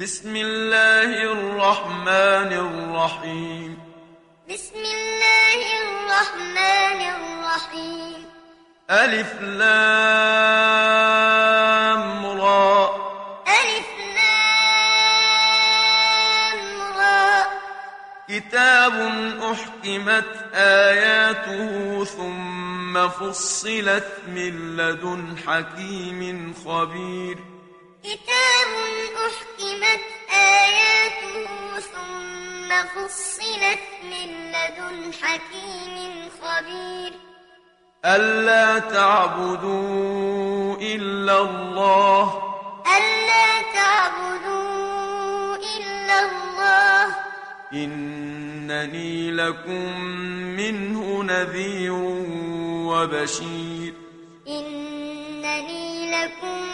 بسم الله الرحمن الرحيم. بسم الله الرحمن الرحيم. ألف لام را. ألف لام را. كتاب أحكمت آياته ثم فصلت من لدن حكيم خبير. كتاب أحكمت آياته ثم فصلت من لدن حكيم خبير. ألا تعبدوا إلا الله. ألا تعبدوا إلا الله. إنني لكم منه نذير وبشير. إنني لكم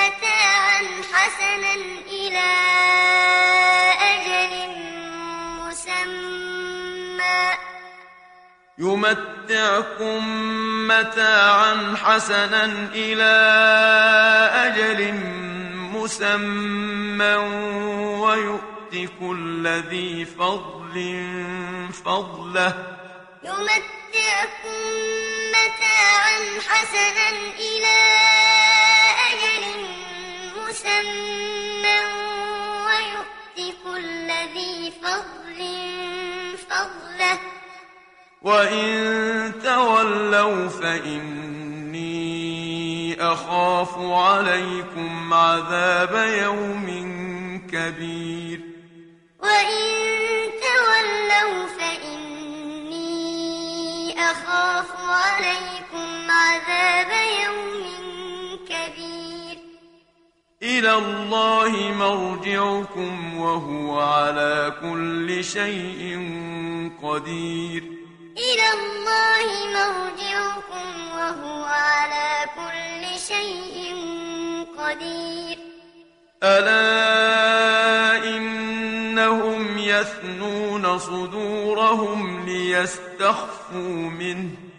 متاعا حسنا إلى أجل مسمى. يمتعكم متاعا حسنا إلى أجل مسمى. ويؤت كل ذي فضل فضله. يمتعكم متاعا حسنا إلى أجل مسمى ويؤت كل ذي فضل فضله وإن تولوا فإني أخاف عليكم عذاب يوم كبير وإن تولوا فإني أخاف عليكم عذاب يوم كبير إلى الله مرجعكم وهو على كل شيء قدير. إلى الله مرجعكم وهو على كل شيء قدير. ألا إنهم يثنون صدورهم ليستخفوا منه.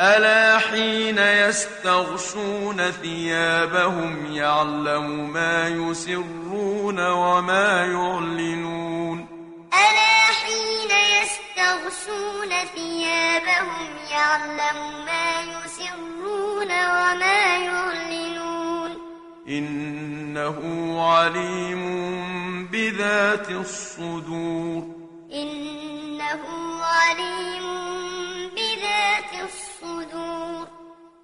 ألا حين يستغشون ثيابهم يعلم ما يسرون وما يعلنون؟ ألا حين يستغشون ثيابهم يعلم ما يسرون وما يعلنون؟ إنه عليم بذات الصدور. إنه عليم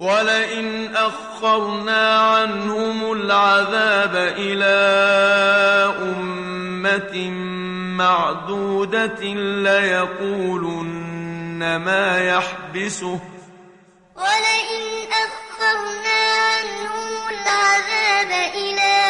ولئن أخرنا عنهم العذاب إلى أمة معدودة ليقولن ما يحبسه. ولئن أخرنا عنهم العذاب إلى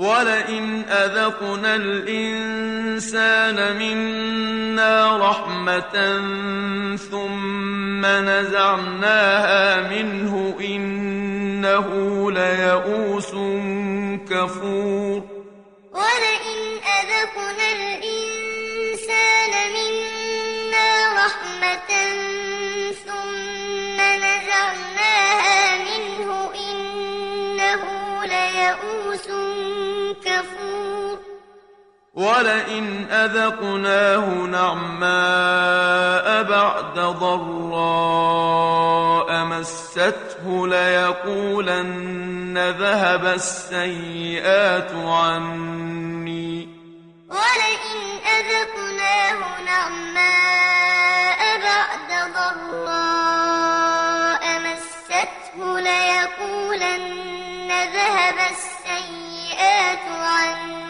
ولئن أذقنا الإنسان منا رحمة ثم نزعناها منه إنه ليئوس كفور ولئن أذقنا الإنسان منا رحمة ثم نزعناها منه إنه ليئوس كفور ولئن أذقناه نعماء بعد ضراء مسته ليقولن ذهب السيئات عني. ولئن أذقناه نعماء بعد ضراء مسته ليقولن ذهب السيئات عني.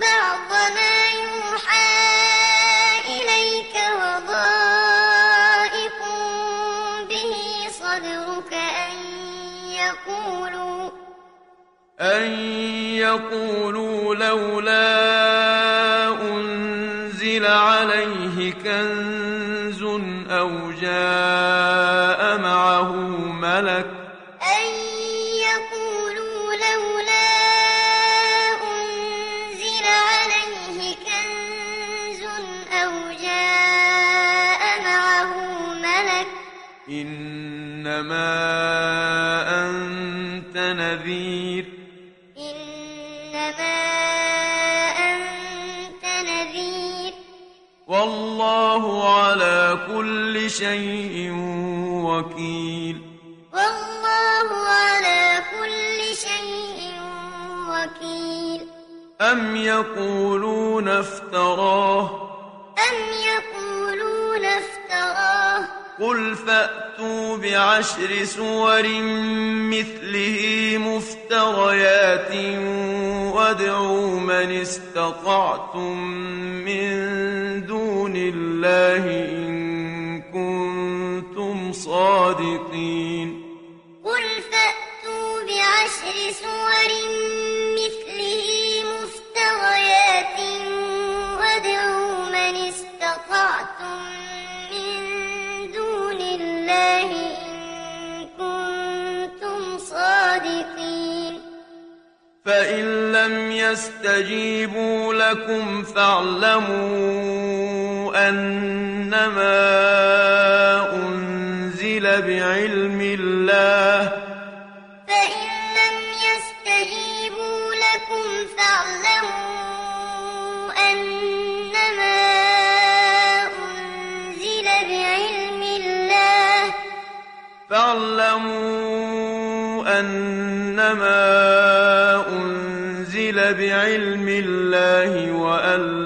بعض ما يوحى إليك به صدرك أن يقولوا أن يقولوا لولا أنزل عليه كنز كل شيء وكيل. والله على كل شيء وكيل. أم يقولون افتراه؟ أم يقولون افتراه؟ قل فأتوا بعشر سور مثله مفتريات وادعوا من استطعتم من دون الله إن كنتم صادقين. قل فأتوا بعشر سور مثله مفتريات وادعوا من استطعتم من دون الله يستجيبوا لكم فاعلموا أنما أنزل بعلم الله. فإن لم يستجيبوا لكم فاعلموا أنما أنزل بعلم الله. فاعلموا أنما الله وأن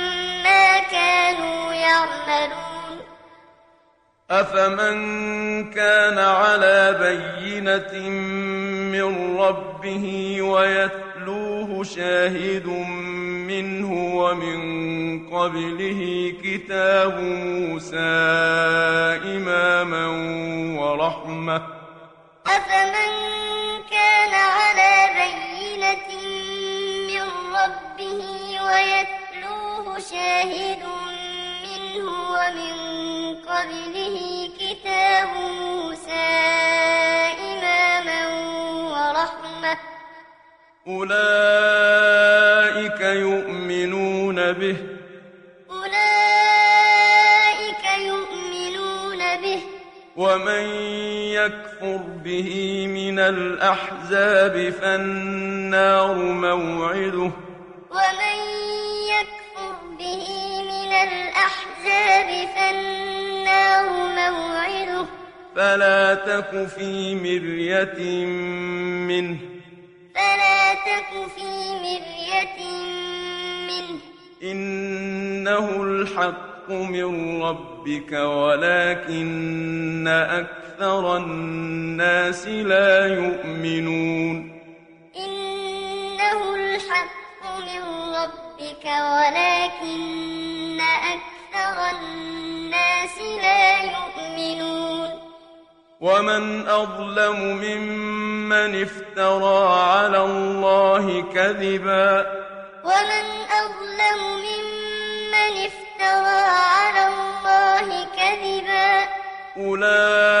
كانوا يعملون. أفمن كان على بينة من ربه ويتلوه شاهد منه ومن قبله كتاب موسى إماما ورحمة. أفمن كان على بينة من ربه ويتلوه شاهد منه ومن قبله كتاب موسى إماما ورحمة. أولئك يؤمنون به. أولئك يؤمنون به. ومن يكفر به من الأحزاب فالنار موعده. ومن به من الأحزاب فالنار موعده. فلا تك في مرية منه. فلا تك في مرية منه. إنه الحق من ربك ولكن أكثر الناس لا يؤمنون. إنه الحق من ربك ولكن أكثر الناس لا يؤمنون. ومن أظلم ممن افترى على الله كذبا. ومن أظلم ممن افترى على الله كذبا. أولئك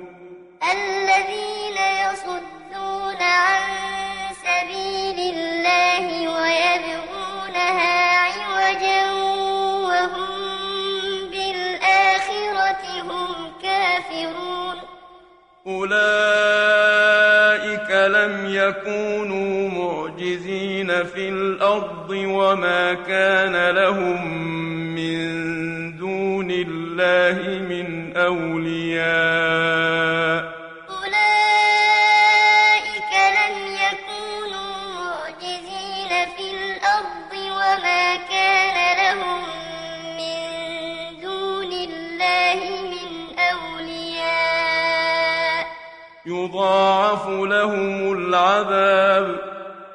أولئك لم يكونوا معجزين في الأرض وما كان لهم من دون الله من أولياء. يضاعف لهم العذاب.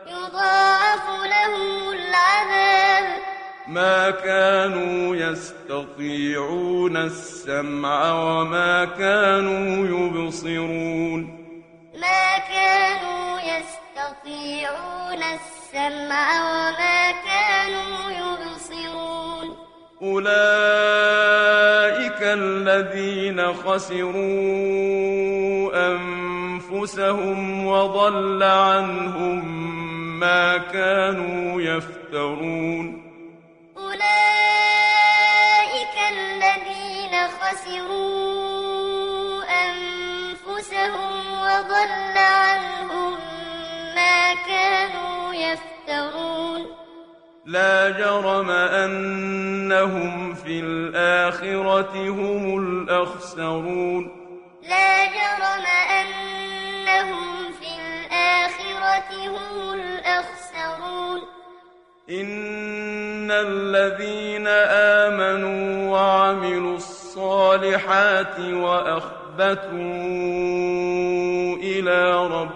يضاعف لهم العذاب. ما كانوا يستطيعون السمع وما كانوا يبصرون. ما كانوا يستطيعون السمع وما كانوا يبصرون. أولئك الذين خسروا أنفسهم وضل عنهم ما كانوا يفترون أولئك الذين خسروا أنفسهم وضل عنهم ما كانوا يفترون لا جرم أنهم في الآخرة هم الأخسرون. لا جرم أنهم في الآخرة هم الأخسرون. إن الذين آمنوا وعملوا الصالحات وأخبتوا إلى ربهم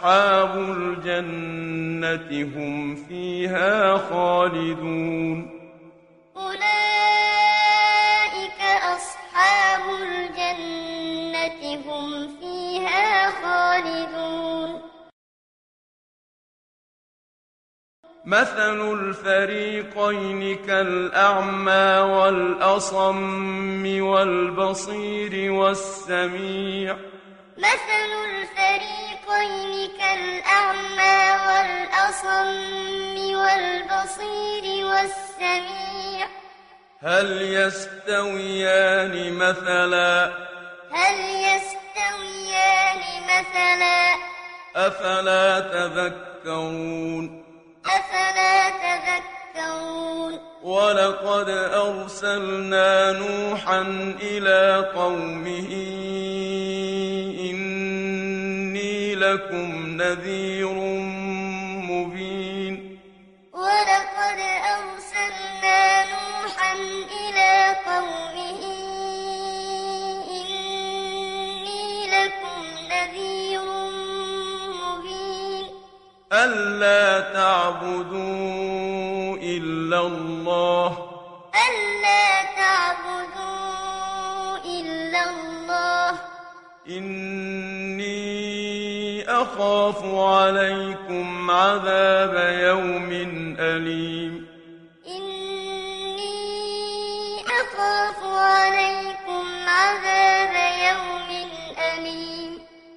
أصحاب الجنة هم فيها خالدون. أولئك أصحاب الجنة هم فيها خالدون. مثل الفريقين كالأعمى والأصم والبصير والسميع. مثل الفريقين كالأعمى والأصم والبصير والسميع. هل يستويان مثلا؟ هل يستويان مثلا؟ أفلا تذكرون؟ أفلا تذكرون؟ ولقد أرسلنا نوحا إلى قومه إني لكم نذير مبين. ولقد أرسلنا نوحا إلى قومه إني لكم نذير مبين. ألا تعبدوا إلا الله. ألا تعبدوا إلا الله. إني أخاف عليكم عذاب يوم أليم. إني أخاف عليكم عذاب يوم أليم.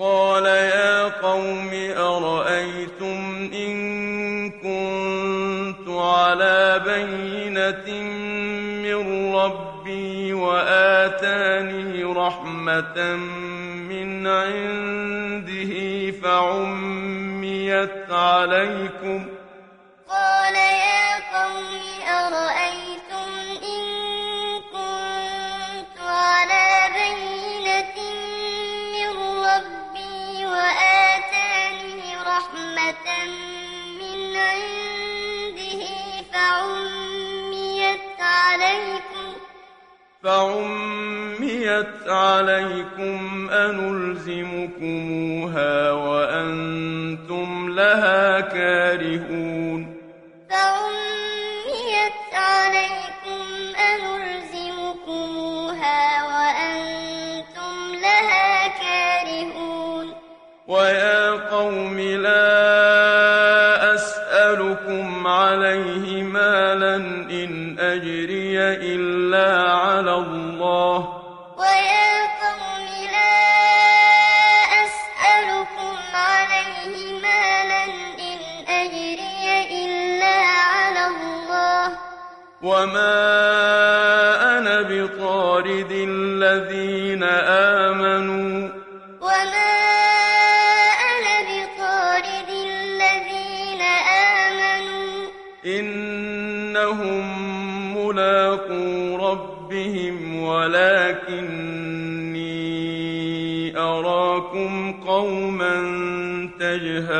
قال يا قوم أرأيتم إن كنت على بينة من ربي وآتاني رحمة من عنده فعميت عليكم؟ قال يا قوم أرأيتم فعميت عليكم أنلزمكموها وأنتم لها كارهون. فعميت عليكم أنلزمكموها وأنتم لها كارهون. ويا قوم لا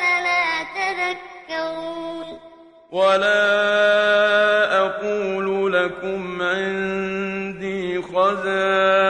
أفلا تذكرون. ولا أقول لكم عندي خزائن.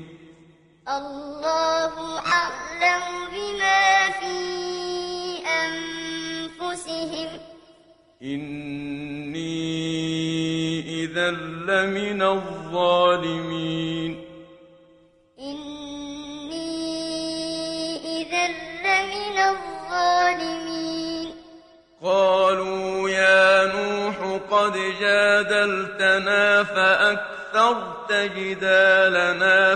أعلم بما في أنفسهم. إني إذا لمن الظالمين. إني إذا لمن الظالمين. قالوا يا نوح قد جادلتنا فأكثرت جدالنا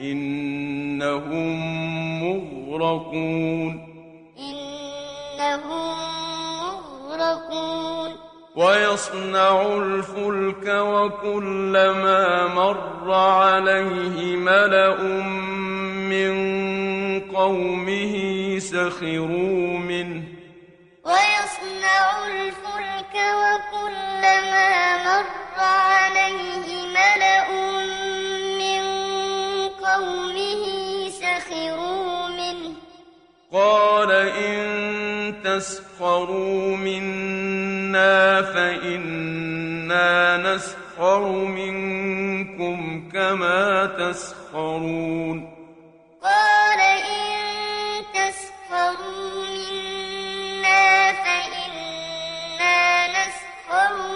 إنهم مغرقون. إنهم مغرقون. ويصنع الفلك وكلما مر عليه ملأ من قومه سخروا منه. ويصنع الفلك وكلما مر عليه قال إن تسخروا منا فإنا نسخر منكم كما تسخرون. قال إن تسخروا منا فإنا نسخر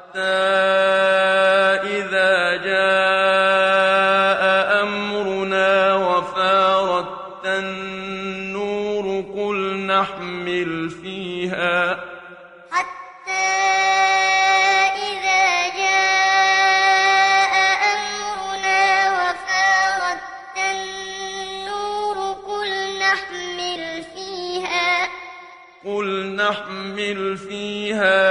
حتى إذا جاء أمرنا وفارت النور قل نحمل فيها حتى إذا جاء أمرنا وفارت النور قل نحمل فيها قل نحمل فيها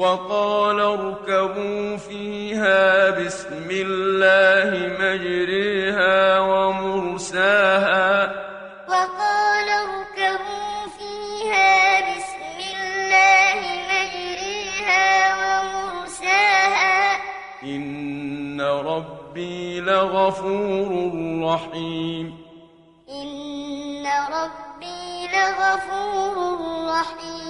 وقال اركبوا فيها بسم الله مجريها ومرساها. وقال اركبوا فيها بسم الله مجريها ومرساها. إن ربي لغفور رحيم. إن ربي لغفور رحيم.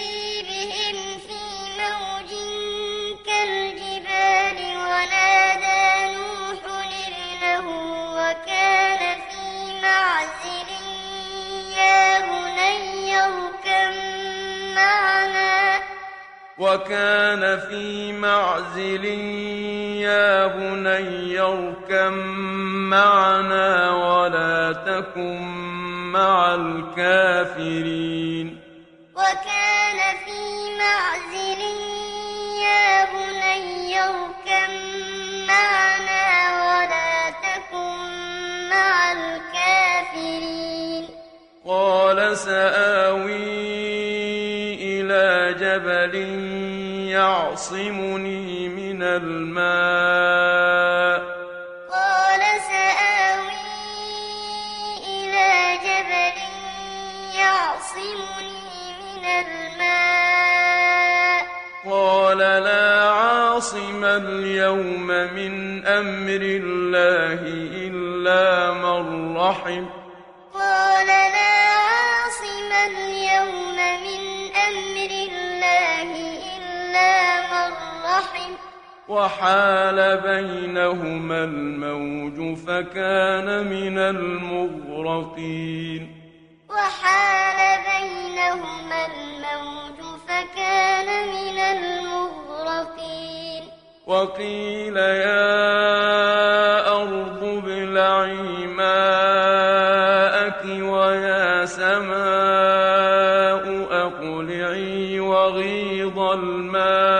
معنا وكان في معزل يا بني اركب معنا ولا تكن مع الكافرين. وكان في معزل يا بني اركب معنا ولا تكن مع الكافرين. قال سآوي جبل يعصمني من الماء. قال سآوي إلى جبل يعصمني من الماء. قال لا عاصم اليوم من أمر الله إلا من رحم. قال لا عاصم اليوم من أمر الله إلا من رحم. وحال بينهما الموج فكان من المغرقين. وحال بينهما الموج فكان من المغرقين. وقيل يا أرض ابلعي ماءك ويا سماء الماء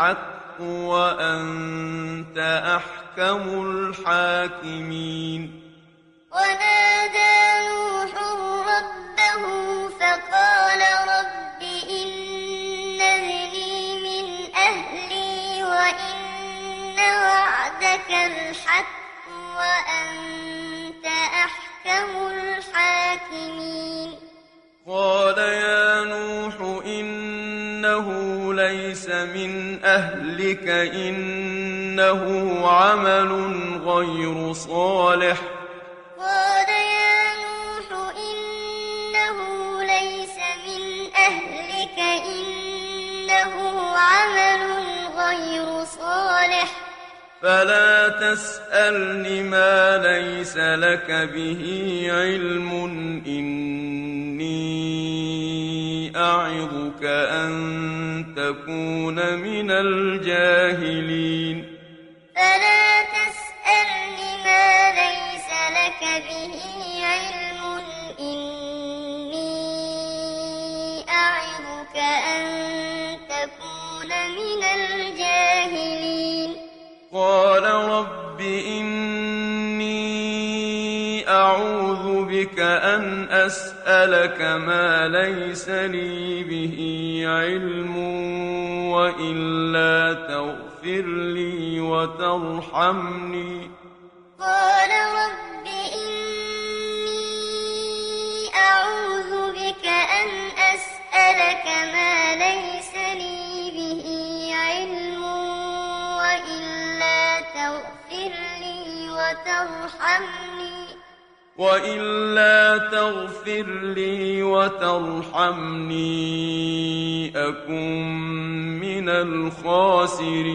الحق لك به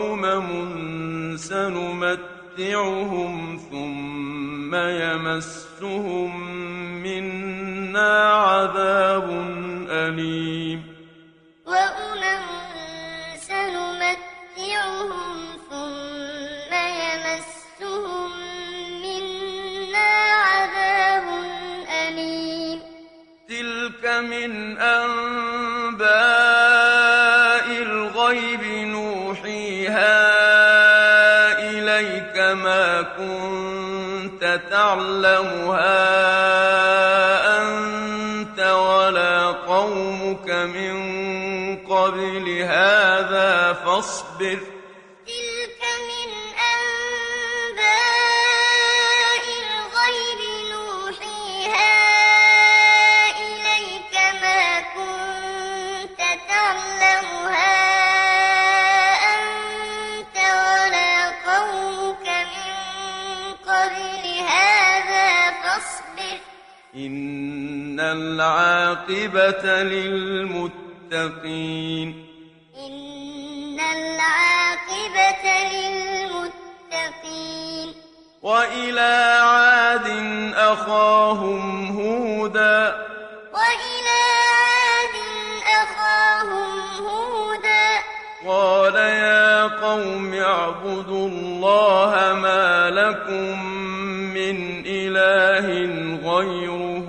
وأمم سنمتعهم ثم يمسهم منا عذاب أليم. وأمم سنمتعهم ثم يمسهم منا عذاب أليم. تلك من أنباء كنت تعلمها أنت ولا قومك من قبل هذا فاصبر العاقبة للمتقين. إن العاقبة للمتقين. وإلى عاد أخاهم هودا. وإلى عاد أخاهم هودا. قال يا قوم اعبدوا الله ما لكم من إله غيره.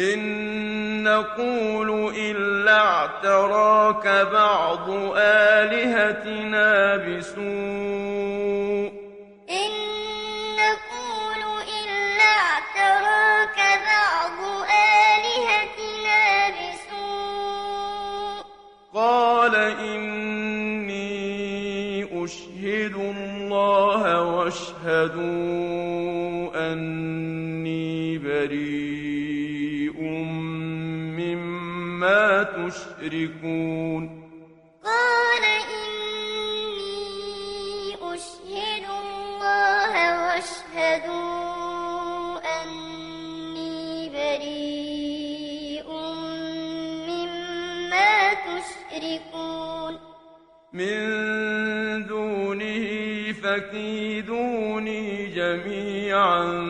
إن نقول إلا اعتراك بعض آلهتنا بسوء. إن نقول إلا اعتراك بعض آلهتنا بسوء. قال إني أشهد الله واشهدوا مما تشركون قال إني أشهد الله واشهدوا أني بريء مما تشركون. من دونه فكيدوني جميعا.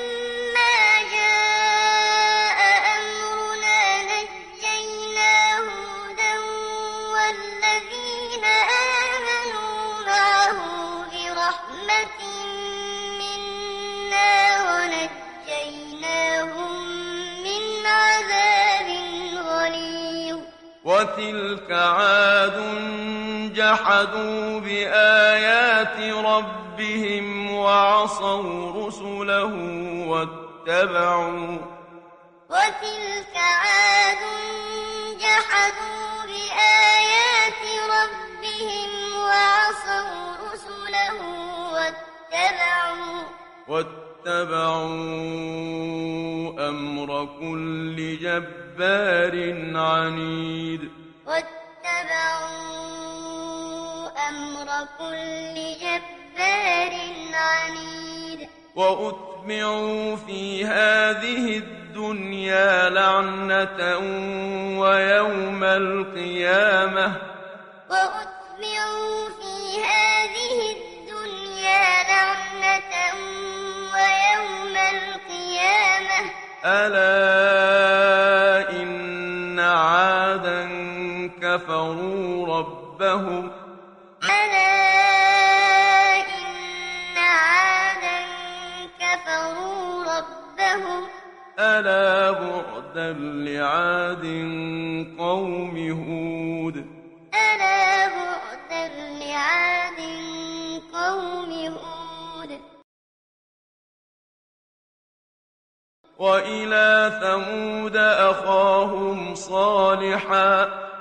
وتلك عاد جحدوا بآيات ربهم وعصوا رسله واتبعوا وتلك عاد جحدوا بآيات ربهم وعصوا رسله واتبعوا واتبعوا أمر كل جبار عنيد واتبعوا أمر كل جبار عنيد. وأتبعوا في هذه الدنيا لعنة ويوم القيامة. وأتبعوا في هذه الدنيا لعنة ويوم القيامة. ألا إن عادا كفروا ربهم ألا إن عادا كفروا ربهم ألا بعدا لعاد قوم هود ألا بعدا لعاد قوم هود وإلى ثمود أخاهم صالحا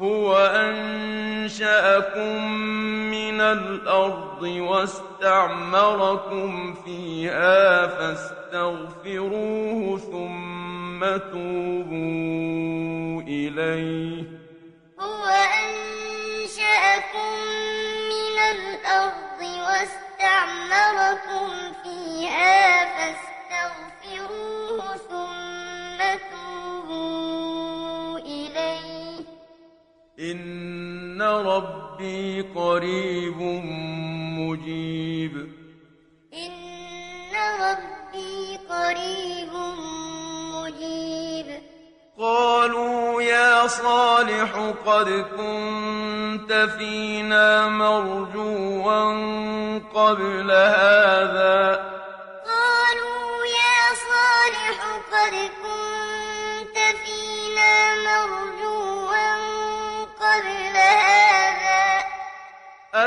هو أنشأكم من الأرض واستعمركم فيها فاستغفروه ثم توبوا إليه. هو أنشأكم ربي قريب مجيب. إن ربي قريب مجيب. قالوا يا صالح قد كنت فينا مرجوا قبل هذا.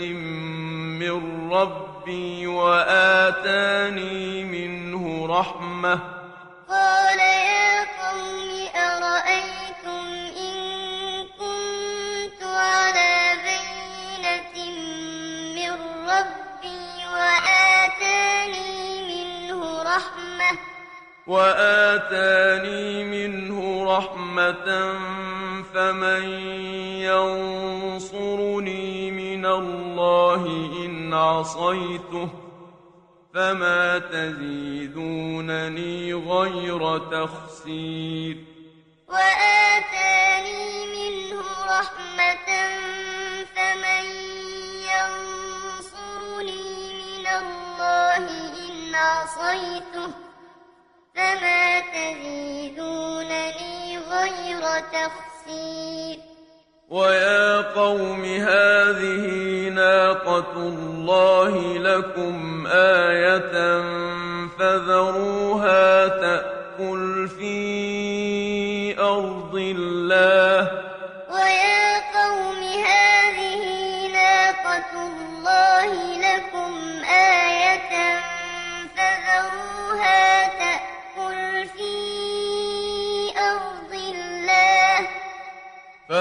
من ربي وآتاني منه رحمة. قال يا قوم أرأيتم إن كنت على بينة من ربي وآتاني منه رحمة. وآتاني منه رحمة فمن ينصرني الله إن عصيته فما تزيدونني غير تخسير. وآتاني منه رحمة فمن ينصرني من الله إن عصيته فما تزيدونني غير تخسير. ويا قوم هذه ناقة الله لكم آية فذروها تأكل في أرض الله ويا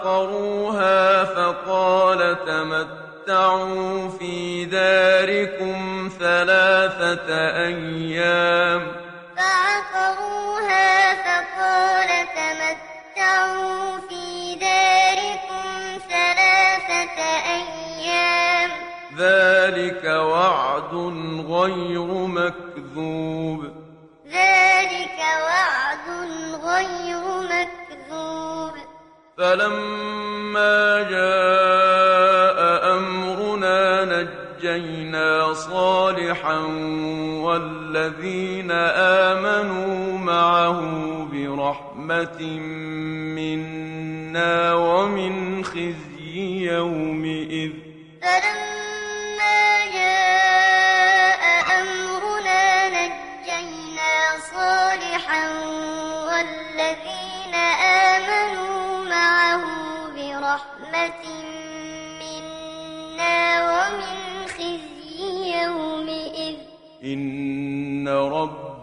فعقروها فقال تمتعوا في داركم ثلاثة أيام. فعقروها فقال تمتعوا في داركم ثلاثة أيام. ذلك وعد غير مكذوب. فلما جاء أمرنا نجينا صالحا والذين آمنوا معه برحمة منا ومن خزي يومئذ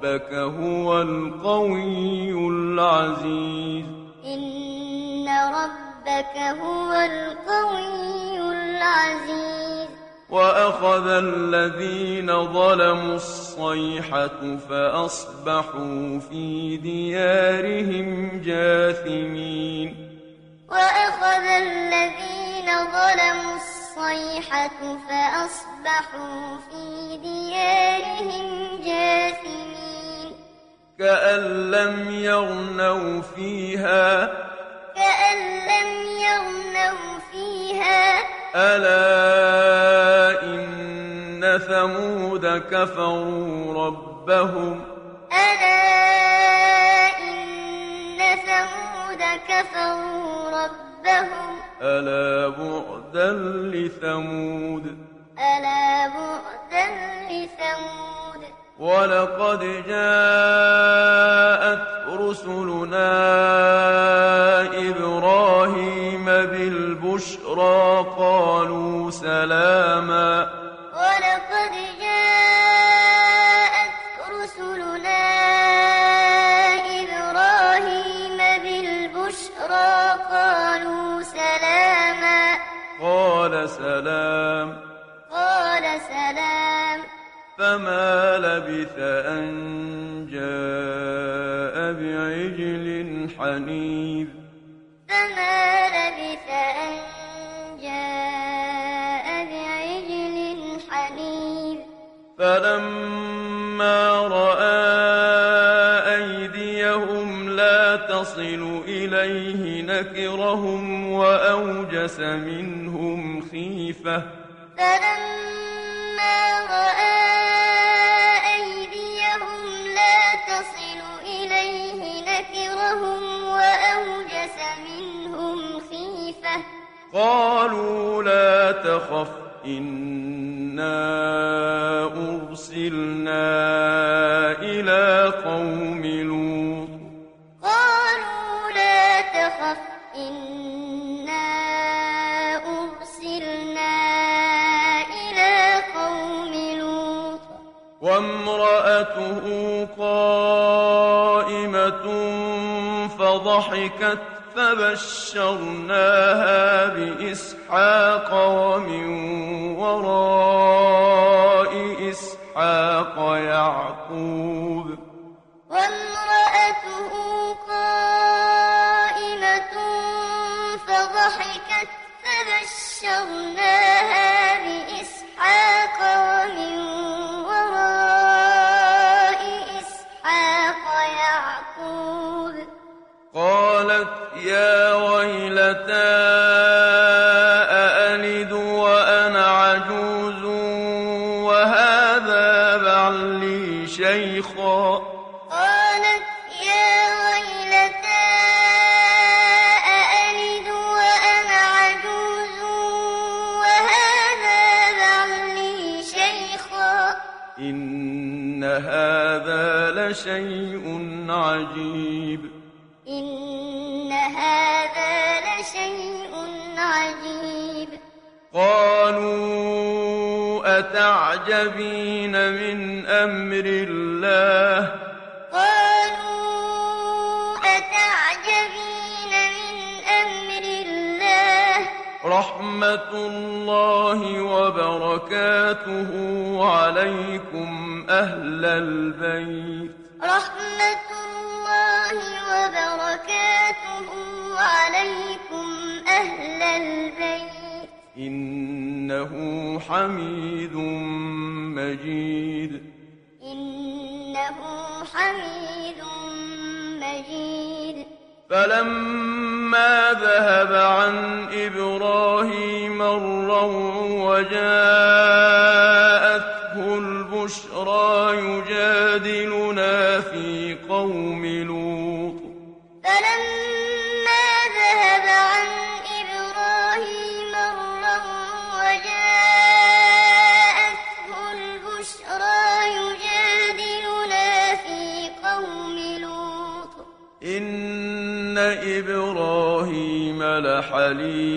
ربك هو القوي العزيز. إن ربك هو القوي العزيز. وأخذ الذين ظلموا الصيحة فأصبحوا في ديارهم جاثمين. وأخذ الذين ظلموا الصيحة فأصبحوا في ديارهم جاثمين. كأن لم يغنوا فيها. كأن لم يغنوا فيها. ألا إن ثمود كفروا ربهم. ألا إن ثمود كفروا ربهم. ألا بعدا لثمود. ألا بعدا لثمود. ولقد جاءت رسلنا إبراهيم بالبشرى قالوا سلاما لبث أن جاء بعجل حنيذ. فما لبث أن جاء بعجل حنيذ. فلما رأى أيديهم لا تصل إليه نكرهم وأوجس منهم خيفة. فلما رأى قالوا لا تخف إنا أرسلنا إلى قوم لوط. قالوا لا تخف إنا أرسلنا إلى قوم لوط. وامرأته قائمة فضحكت فبشرناها بإسحاق ومن وراء إسحاق يعقوب. وامرأته قائمة فضحكت فبشرناها قالوا أتعجبين من أمر الله؟ قالوا أتعجبين من أمر الله؟ رحمة الله وبركاته عليكم أهل البيت. رحمة الله وبركاته عليكم أهل البيت. إنه حميد مجيد. إنه حميد مجيد. فلما ذهب عن إبراهيم الروع وجاءته لحليم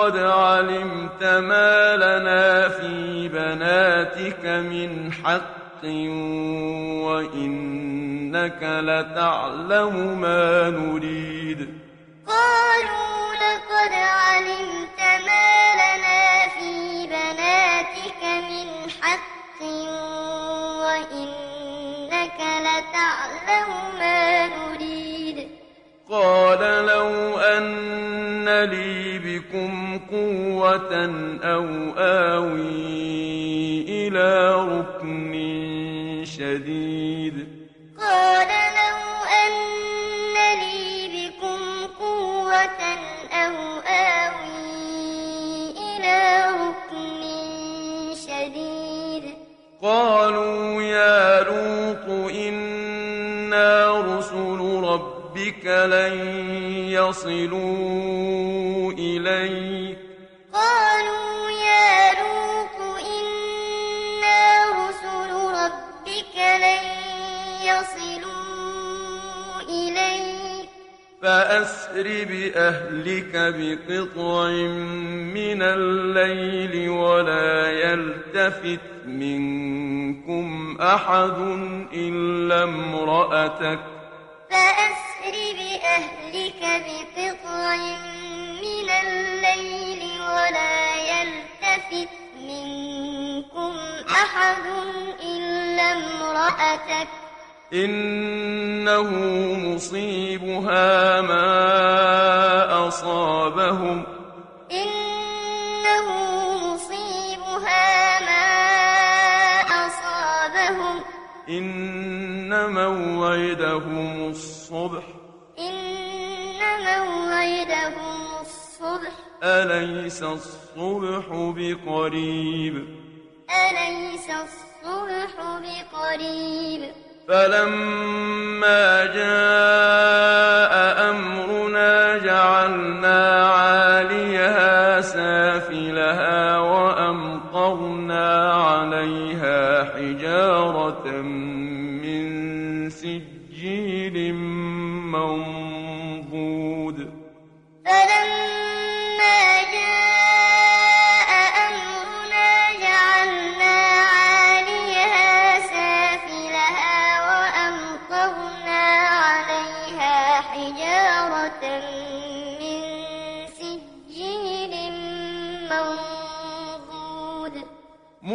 لقد علمت ما لنا في بناتك من حق وإنك لتعلم ما نريد. مغفرة أو آوي إلى ركن شديد قال لو أن لي بكم قوة أو آوي إلى ركن شديد قالوا يا لوط إنا رسل ربك لن يصلون فأسر بأهلك بقطع من الليل ولا يلتفت منكم أحد إلا امرأتك. فأسر بأهلك بقطع من الليل ولا يلتفت منكم أحد إلا امرأتك. إنه مصيبها ما أصابهم. إنه مصيبها ما أصابهم. إن موعدهم الصبح. إن موعدهم الصبح. أليس الصبح بقريب؟ أليس الصبح بقريب؟ فلما جاء أمرنا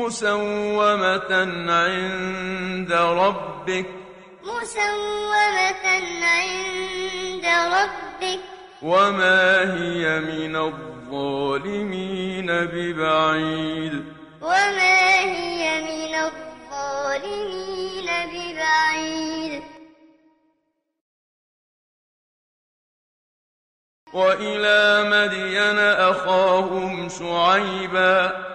مسومة عند ربك. مسومة عند ربك. وما هي من الظالمين ببعيد. وما هي من الظالمين ببعيد. وإلى مدين أخاهم شعيبا.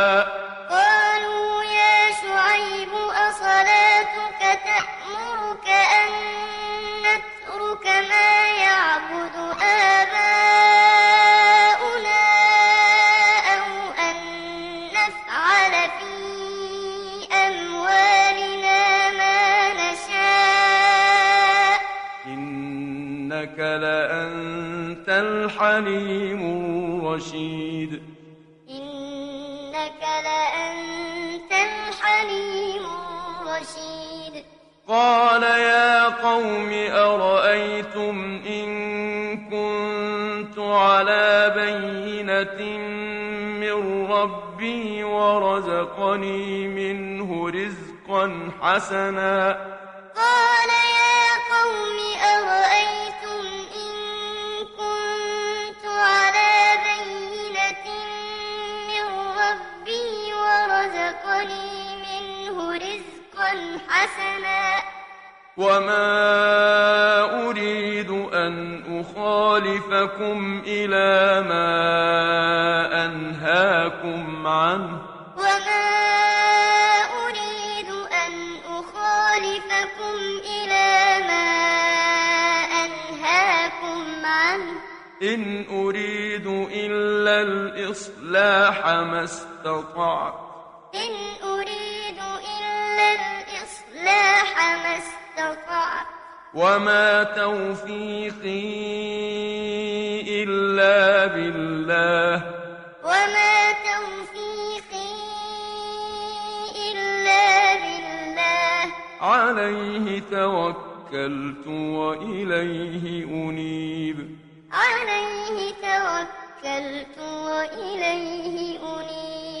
الحليم الرشيد إنك لأنت الحليم الرشيد. قال يا قوم أرأيتم إن كنت على بينة من ربي ورزقني منه رزقا حسنا. قال يا قوم أرأيتم ورزقني منه رزقا حسنا. وما أريد أن أخالفكم إلى ما أنهاكم عنه. وما أريد أن أخالفكم إلى ما أنهاكم عنه. إن أريد إلا الإصلاح ما استطعت. وما توفيقي إلا بالله وما توفيقي إلا بالله عليه توكلت وإليه أنيب عليه توكلت وإليه أنيب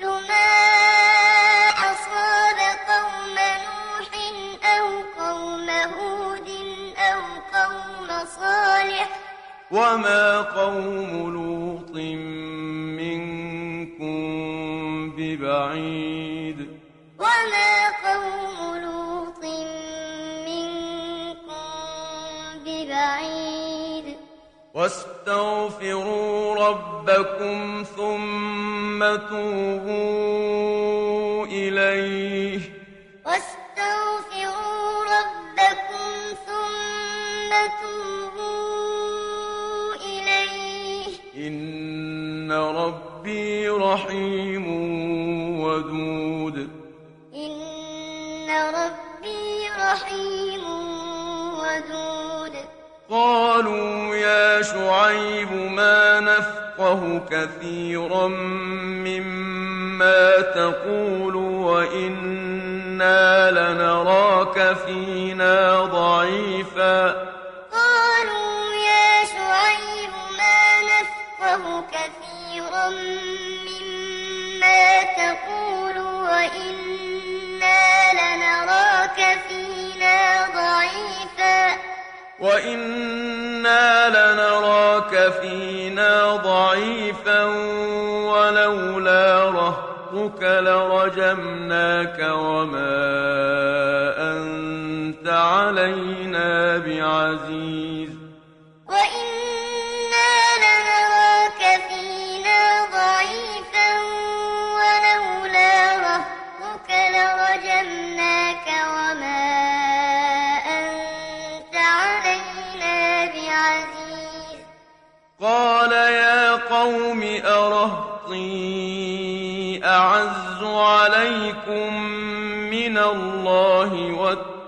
مثل ما أصاب قوم نوح أو قوم هود أو قوم صالح وما قوم لوط منكم ببعيد وما قوم لوط واستغفروا ربكم ثم توبوا إليه. واستغفروا ربكم ثم توبوا إليه. إن ربي رحيم ودود. إن ربي رحيم قالوا يا شعيب ما نفقه كثيرا مما تقول وإنا لنراك فينا ضعيفا. قالوا يا شعيب ما نفقه كثيرا مما تقول وإنا لنراك فينا ضعيفا. وإنا لنراك فينا ضعيفا ولولا رهطك لرجمناك وما أنت علينا بعزيز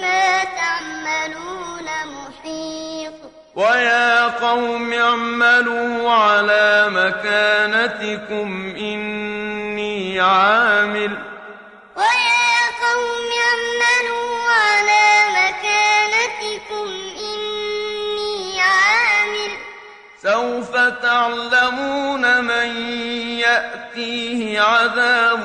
بما تعملون محيط. ويا قوم اعملوا على مكانتكم إني عامل. ويا قوم اعملوا على مكانتكم إني عامل. سوف تعلمون من يأتيه عذاب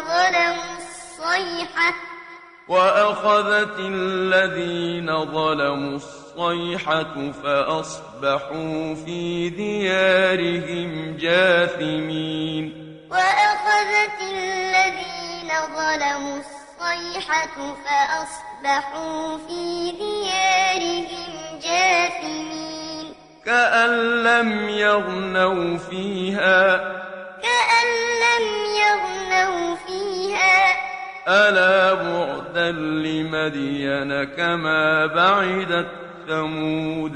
ظلموا الصيحة وأخذت الذين ظلموا الصيحة فأصبحوا في ديارهم جاثمين. وأخذت الذين ظلموا الصيحة فأصبحوا في ديارهم جاثمين. كأن لم يغنوا فيها. كأن لم يغنوا ألا بعدا لمدين كما بعدت ثمود؟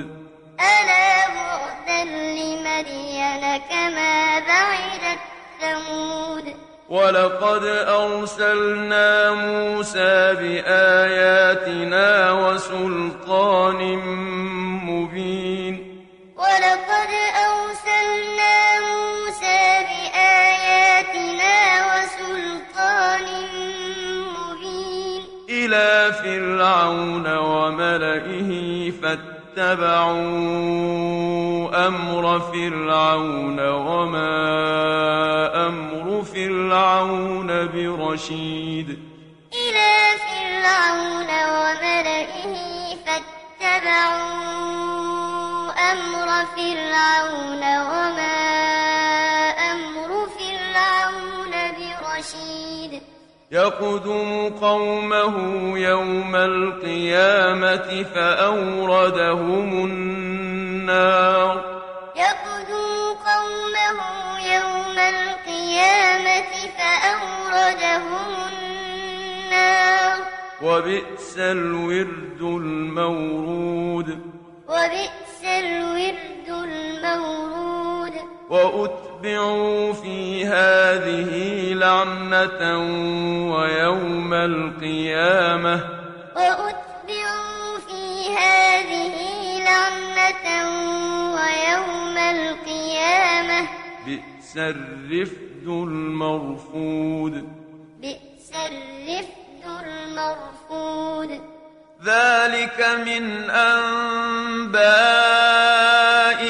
ألا بعدا لمدين كما بعدت ثمود؟ ولقد أرسلنا موسى بآياتنا وسلطان مبين. ولقد أرسلنا موسى إلى فرعون وملئه فاتبعوا أمر فرعون وما أمر فرعون برشيد. إلى فرعون وملئه فاتبعوا أمر فرعون وما أمر فرعون برشيد. يقدم قومه يوم القيامة فأوردهم النار. يقدم قومه يوم القيامة فأوردهم النار. وبئس الورد المورود. وبئس الورد المورود. وأتبعوا في هذه لعنة ويوم القيامة. وأتبعوا في هذه لعنة ويوم القيامة. بئس الرفد المرفود. بئس الرفد المرفود. ذلك من أنباء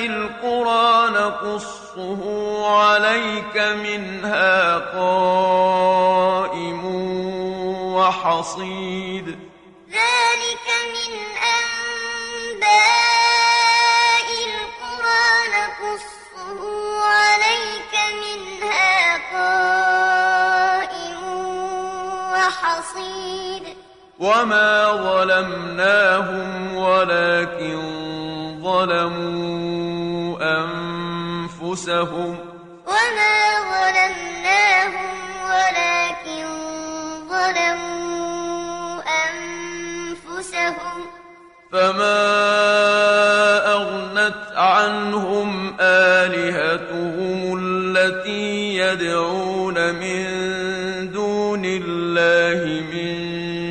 القرى نقصه عليك منها قائم وحصيد ذلك من أنباء القرى نقصه عليك منها قائم وحصيد وما ظلمناهم ولكن ظلموا أنفسهم وما ظلمناهم ولكن ظلموا أنفسهم فما أغنت عنهم آلهتهم التي يدعون من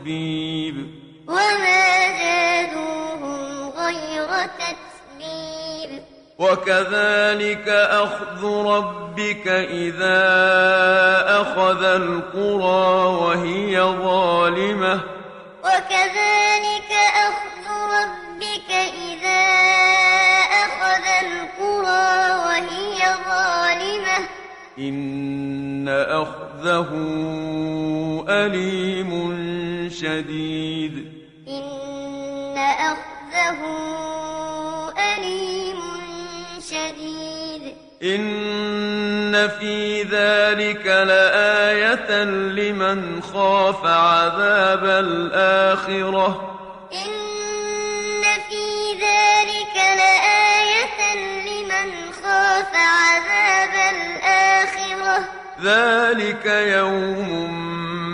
تتبيب وما زادوهم غير تتبيب وكذلك أخذ ربك إذا أخذ القرى وهي ظالمة. وكذلك أخذ ربك إذا أخذ القرى وهي ظالمة. إن أخذه أليم شديد. إن أخذه أليم شديد. إن في ذلك لآية لمن خاف عذاب الآخرة. إن في ذلك لآية لمن خاف عذاب الآخرة. ذلك يوم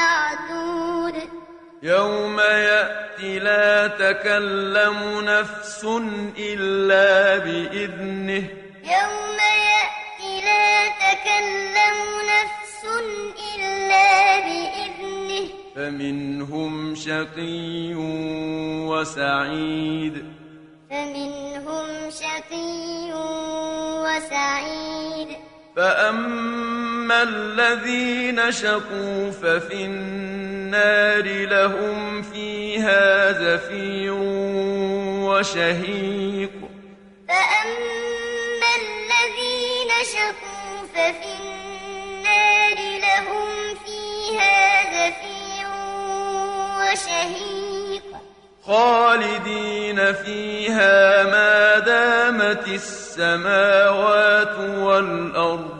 معدود يوم يأتي لا تكلم نفس إلا بإذنه. يوم يأتي لا تكلم نفس إلا بإذنه. فمنهم شقي وسعيد. فمنهم شقي وسعيد. فأما الذين شقوا ففي النار لهم فيها زفير وشهيق فأما الذين شقوا ففي النار لهم فيها زفير وشهيق خالدين فيها ما دامت السماوات والأرض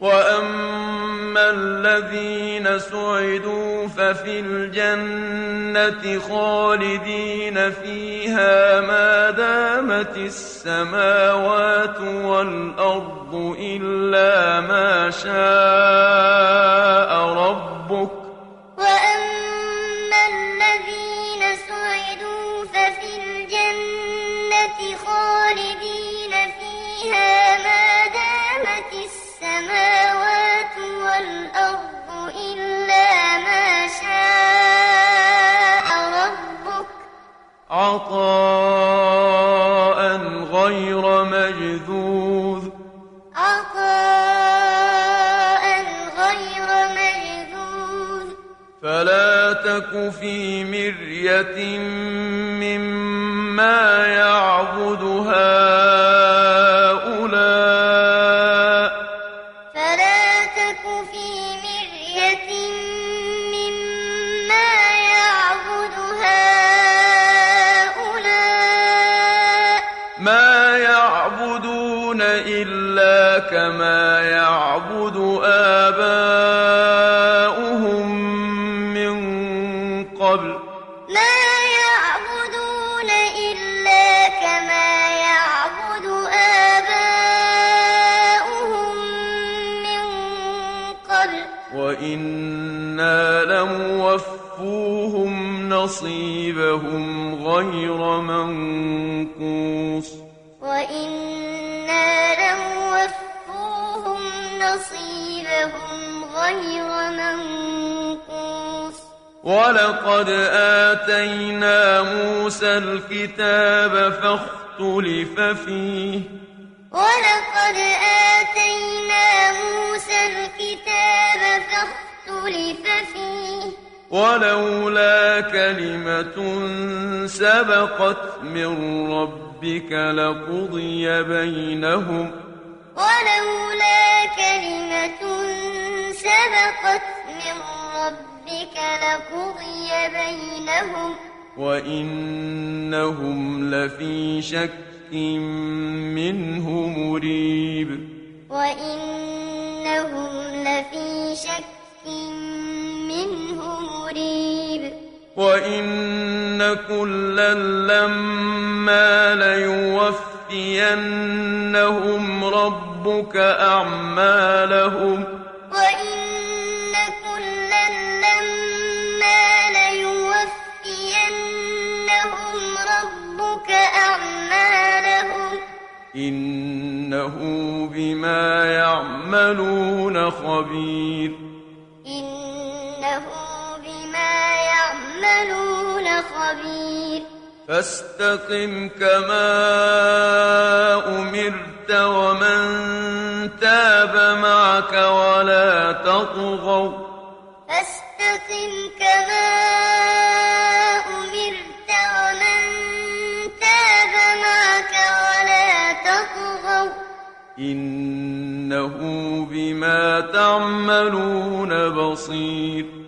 وأما الذين سعدوا ففي الجنة خالدين فيها ما دامت السماوات والأرض إلا ما شاء ربك عطاء غير مجذوذ. عطاء غير مجذوذ. فلا تك في مرية منقوص وإنا لنوفوهم نصيبهم غير منقوص ولقد آتينا موسى الكتاب فاختلف فيه ولقد آتينا موسى الكتاب فاختلف فيه ولولا كلمة سبقت من ربك لقضي بينهم. ولولا كلمة سبقت من ربك لقضي بينهم. وإنهم لفي شك منه مريب. وإنهم لفي شك منه مريب. وإن كلا لما ليوفينهم ربك أعمالهم وإن كلا لما ليوفينهم ربك أعمالهم إنه بما يعملون خبير يعملون خبير. فاستقم كما أمرت ومن تاب معك ولا تطغوا. فاستقم كما أمرت ومن تاب معك ولا تطغوا. إنه بما تعملون بصير.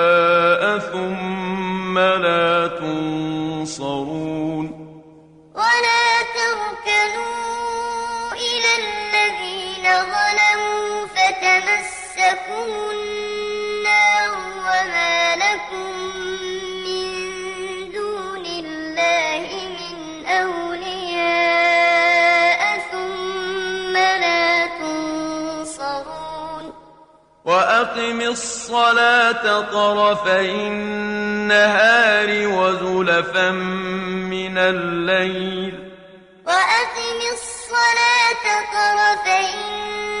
فتمسكم النار وما لكم من دون الله من أولياء ثم لا تنصرون وأقم الصلاة طرفي النهار وزلفا من الليل وأقم الصلاة طرفي النهار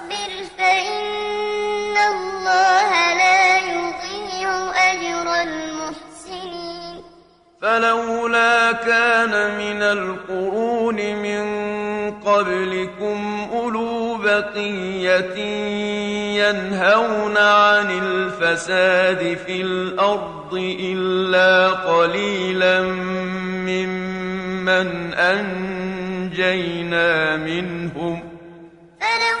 فإن الله لا يضيع أجر المحسنين. فلولا كان من القرون من قبلكم أولو بقية ينهون عن الفساد في الأرض إلا قليلا ممن أنجينا منهم. فلولا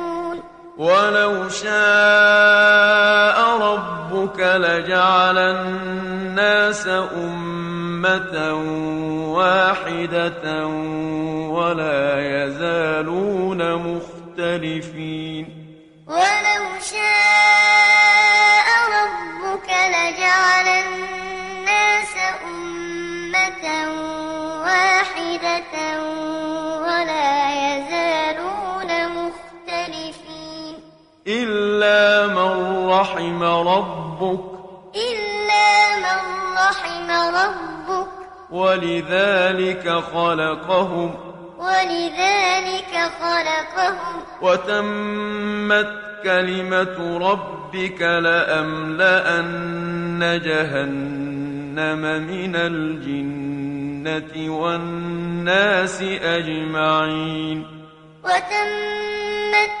ولو شاء ربك لجعل الناس أمة واحدة ولا يزالون مختلفين. ولو شاء إلا من رحم ربك إلا من رحم ربك ولذلك خلقهم ولذلك خلقهم وتمت كلمة ربك لأملأن جهنم من الجنة والناس أجمعين وتمت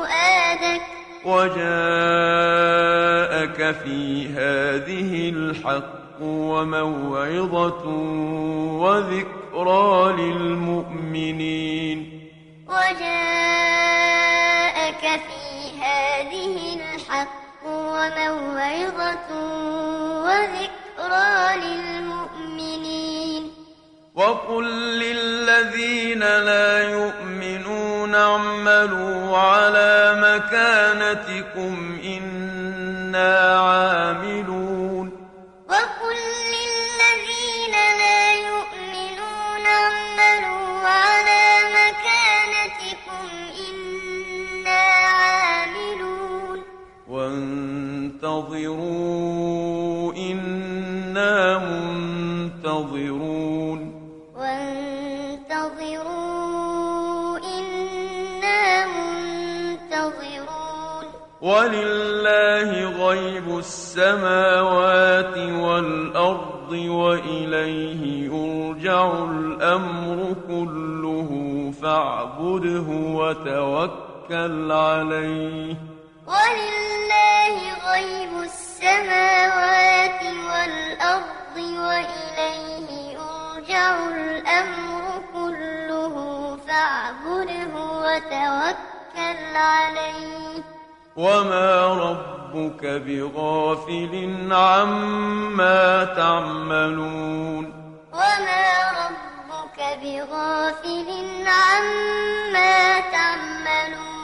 فؤادك وجاءك في هذه الحق وموعظة وذكرى للمؤمنين. وجاءك في هذه الحق وموعظة وذكرى للمؤمنين. وقل للذين لا يؤمنون اعملوا على مكانتكم إنا عاملون ولله غيب السماوات والأرض وإليه يرجع الأمر كله فاعبده وتوكل عليه. ولله غيب السماوات والأرض وإليه يرجع الأمر كله فاعبده وتوكل عليه. وما ربك بغافل عما تعملون وما ربك بغافل عما تعملون